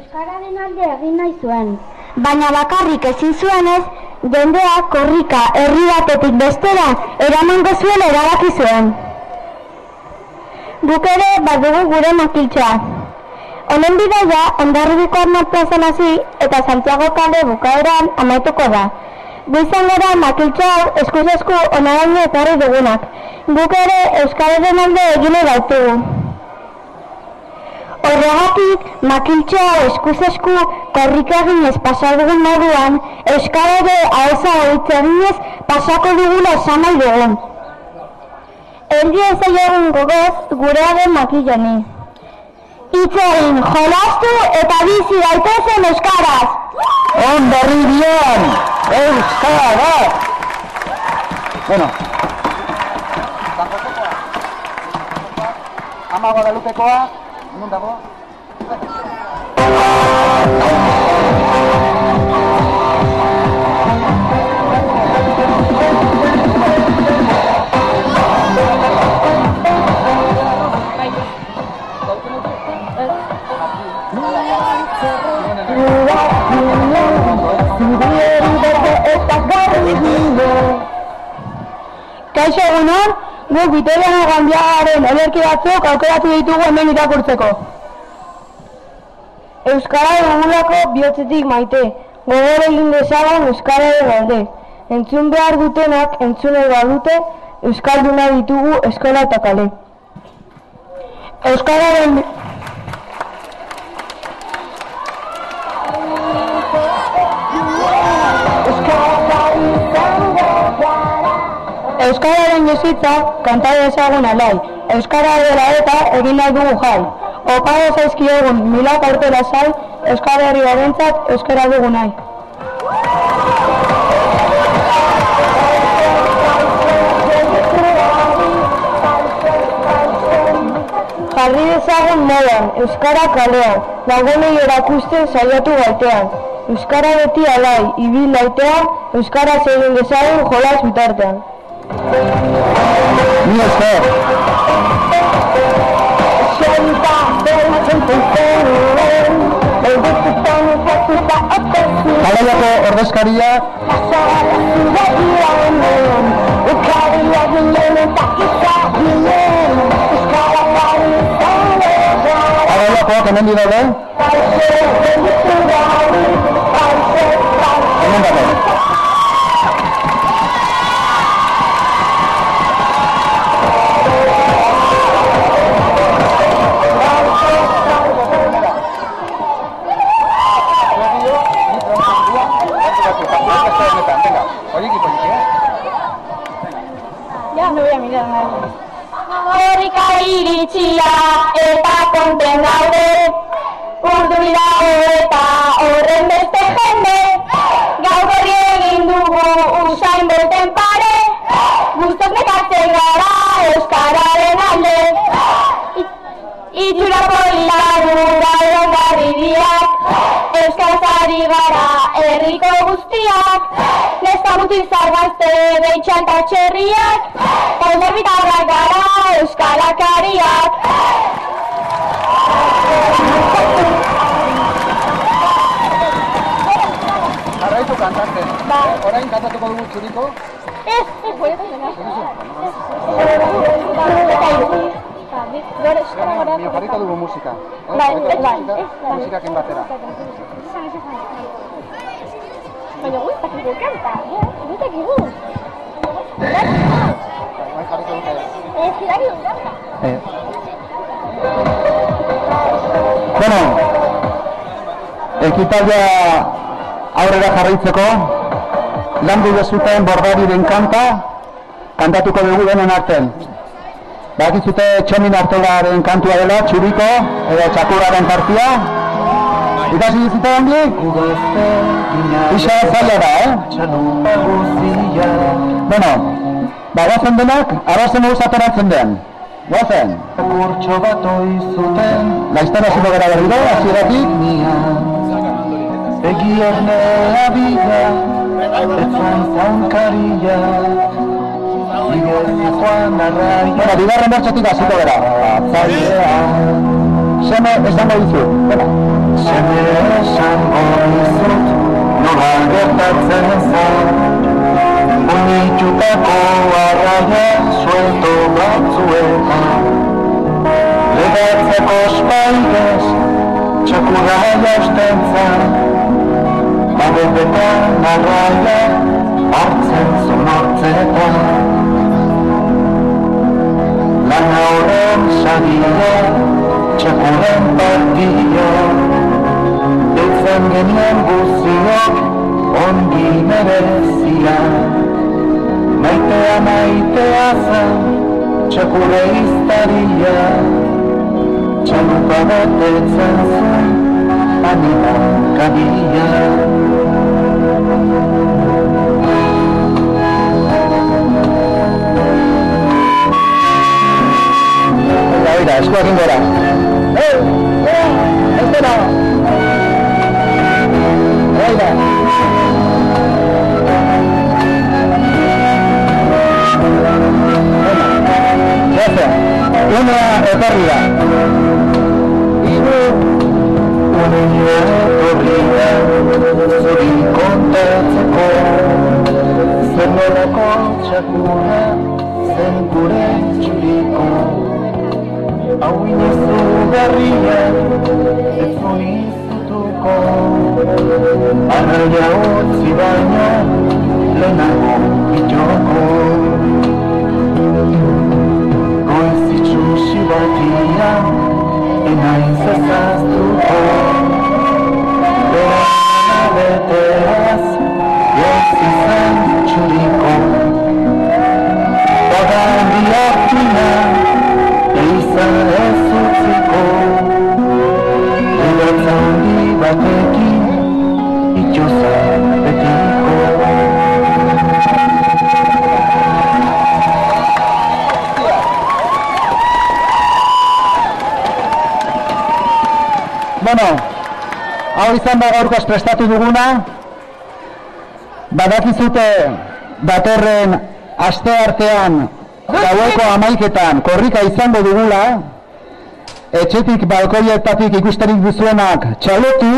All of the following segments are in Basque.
Euskararen alde egin nahi zuen. Baina bakarrik ezin zuenez, jendea korrika herri batetik bestera eramango zuen erabaki zuen. Guk ere badugu gure makiltzoa. Honen bidaia, ondarribiko armat plazan hasi eta Santiago kale bukaeran amaituko da. Goizan gara makiltzo hau eskuz esku onaraino etorri dugunak. Guk ere Euskararen alde egine baitugu. Horregatik, makiltzo hau eskuz esku korrika eginez pasa dugun moduan, Euskara ere ahoza horitz eginez pasako dugula esan nahi dugu. Erdi ez egun gogoz gurea den makilloni. Itzein, jolastu eta bizi daitezen euskaraz. On berri bian, Euskara! Bueno. Ama Guadalupekoa, 문다고? Calle Honor guk Vitoriana Gandiagaren olerki batzuk aukeratu ditugu hemen irakurtzeko. Euskara dugulako bihotzetik maite, gogor egin dezagun Euskararen alde. Entzun behar dutenak entzun nahi badute, Euskalduna ditugu eskola eta kale. Euskararen Euskararen bizitza kanta dezagun alai. Euskara dela eta egin nahi dugu jai. Opa zaizkiegun milak aurte lasai, Euskara herri barentzat euskara dugu nahi. Jarri dezagun modan, Euskara kalean, lagunei erakusten saiatu baitean. Euskara beti alai, ibil laitean, Euskara egin dezagun jolas bitartean. Ni. Kalaiako ordezkaria, Kalaiakoak hemen di daude? Hemen Neska mutil zargazte beitxan eta txerriak Konderbitarrak gara euskalakariak Jarraitu kantatzen. Ba. Orain kantatuko dugu txuriko. Ez, ez, bore, Mio jarriko dugu musika. Eh? Bai, Jarriko dugu bai, musika, ez, bai. Musikakin batera. Baina guztakigu kanta, eh? Guztakigu. Bai, jarriko dute. Ez, gidakigu kanta. Eh. Bueno, ekitaldia aurrera jarraitzeko, landu dezuten bordariren kanta, kantatuko dugu denon arten. Bakizute txomin artelaren kantua dela, txuriko, edo txakurraren partia. Ikasi dizute ongi? Ixa zaila da, eh? Bueno, ba, guazen denak, arrazen eguz ateratzen den. Guazen. Kurtxo bat oizuten Laiztara zilo gara berriro, hasieratik. Egi ernea biga Etzan zaunkaria Igezi joan arraia Bueno, bigarren bertxotik hasiko gara. Zailea Seme esango dizu. Bueno, Seme esango dizut nola gertatzen zen Oinitutako arraia suelto batzuetan Legatzeko espaigez txakurra jausten zen Babetetan arraia hartzen zuen hartzetan Lana horren sadia, txakurren partia Genien guziok ongi merezia Maitea maitea zen, txakurre iztaria Txalupa betetzen zuen, anima kabia Eta eskuak ingora. Eh, eh, espera. Txakurra zen gure txuriko Hau inozu garria ez zuizutuko Arraia utzi baino lehenago itxoko Goiz itxusi batian hau izan da gaurkoz prestatu duguna. Badakizute datorren aste artean gaueko amaiketan korrika izango dugula. Etxetik balkoietatik ikusterik duzuenak txalotu,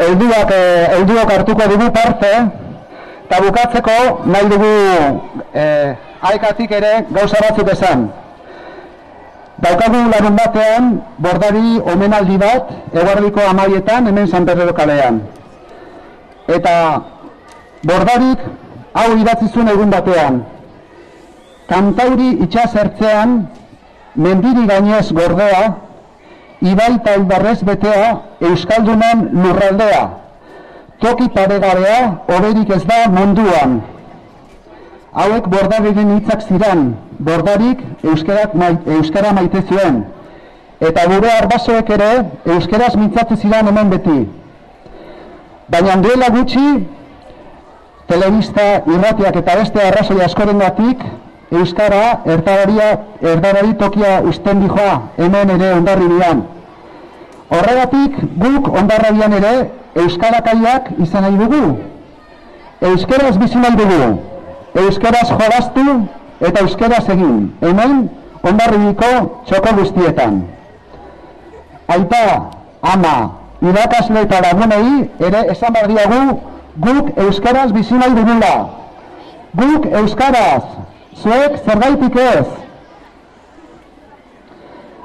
helduak eh, helduok hartuko dugu parte, eta bukatzeko nahi dugu eh, aikatik ere gauza batzuk esan. Daukagu larun batean, bordari omenaldi bat, eguardiko amaietan, hemen San Pedro kalean. Eta bordarik hau idatzi zuen egun batean. Kantauri itxas ertzean, mendiri gainez gordea, ibai eta albarrez betea, Euskaldunen lurraldea. Toki paregabea, oberik ez da munduan. Hauek bordariren hitzak ziren, bordarik euskerak mai, euskara maite zuen. Eta gure arbasoek ere euskeraz mintzatu ziren hemen beti. Baina duela gutxi, telebista, irratiak eta beste arrazoi askorengatik euskara erdararia, erdarari tokia usten dijoa hemen ere ondarribian. Horregatik guk ondarrabian ere euskarakaiak izan nahi dugu. Euskeraz bizi nahi dugu. Euskaraz jolastu eta euskaraz egin. Hemen ondarribiko txoko guztietan. Aita, ama, irakasle eta lagunei ere esan behar guk euskaraz bizi nahi dugula. Guk euskaraz, zuek zergaitik ez.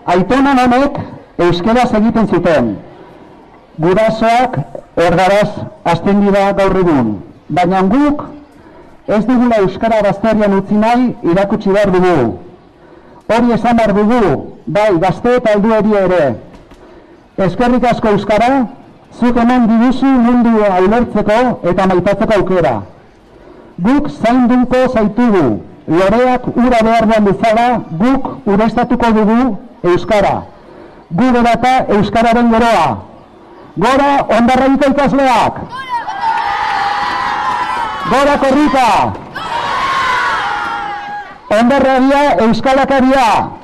Aitonan honek euskaraz egiten zuten. Gurasoak erdaraz hasten dira gaur egun. Baina guk ez dugula euskara bazterian utzi nahi irakutsi behar dugu. Hori esan behar dugu, bai, gazte eta aldu ere. Eskerrik asko euskara, zuk eman diguzu mundu ailertzeko eta maitatzeko aukera. Guk zainduko zaitugu, loreak ura behar duan bezala, guk urestatuko dugu euskara. Gu berata euskararen geroa. Gora ondarraiko ikasleak! Gora korrika! Ondarrabia euskalakaria!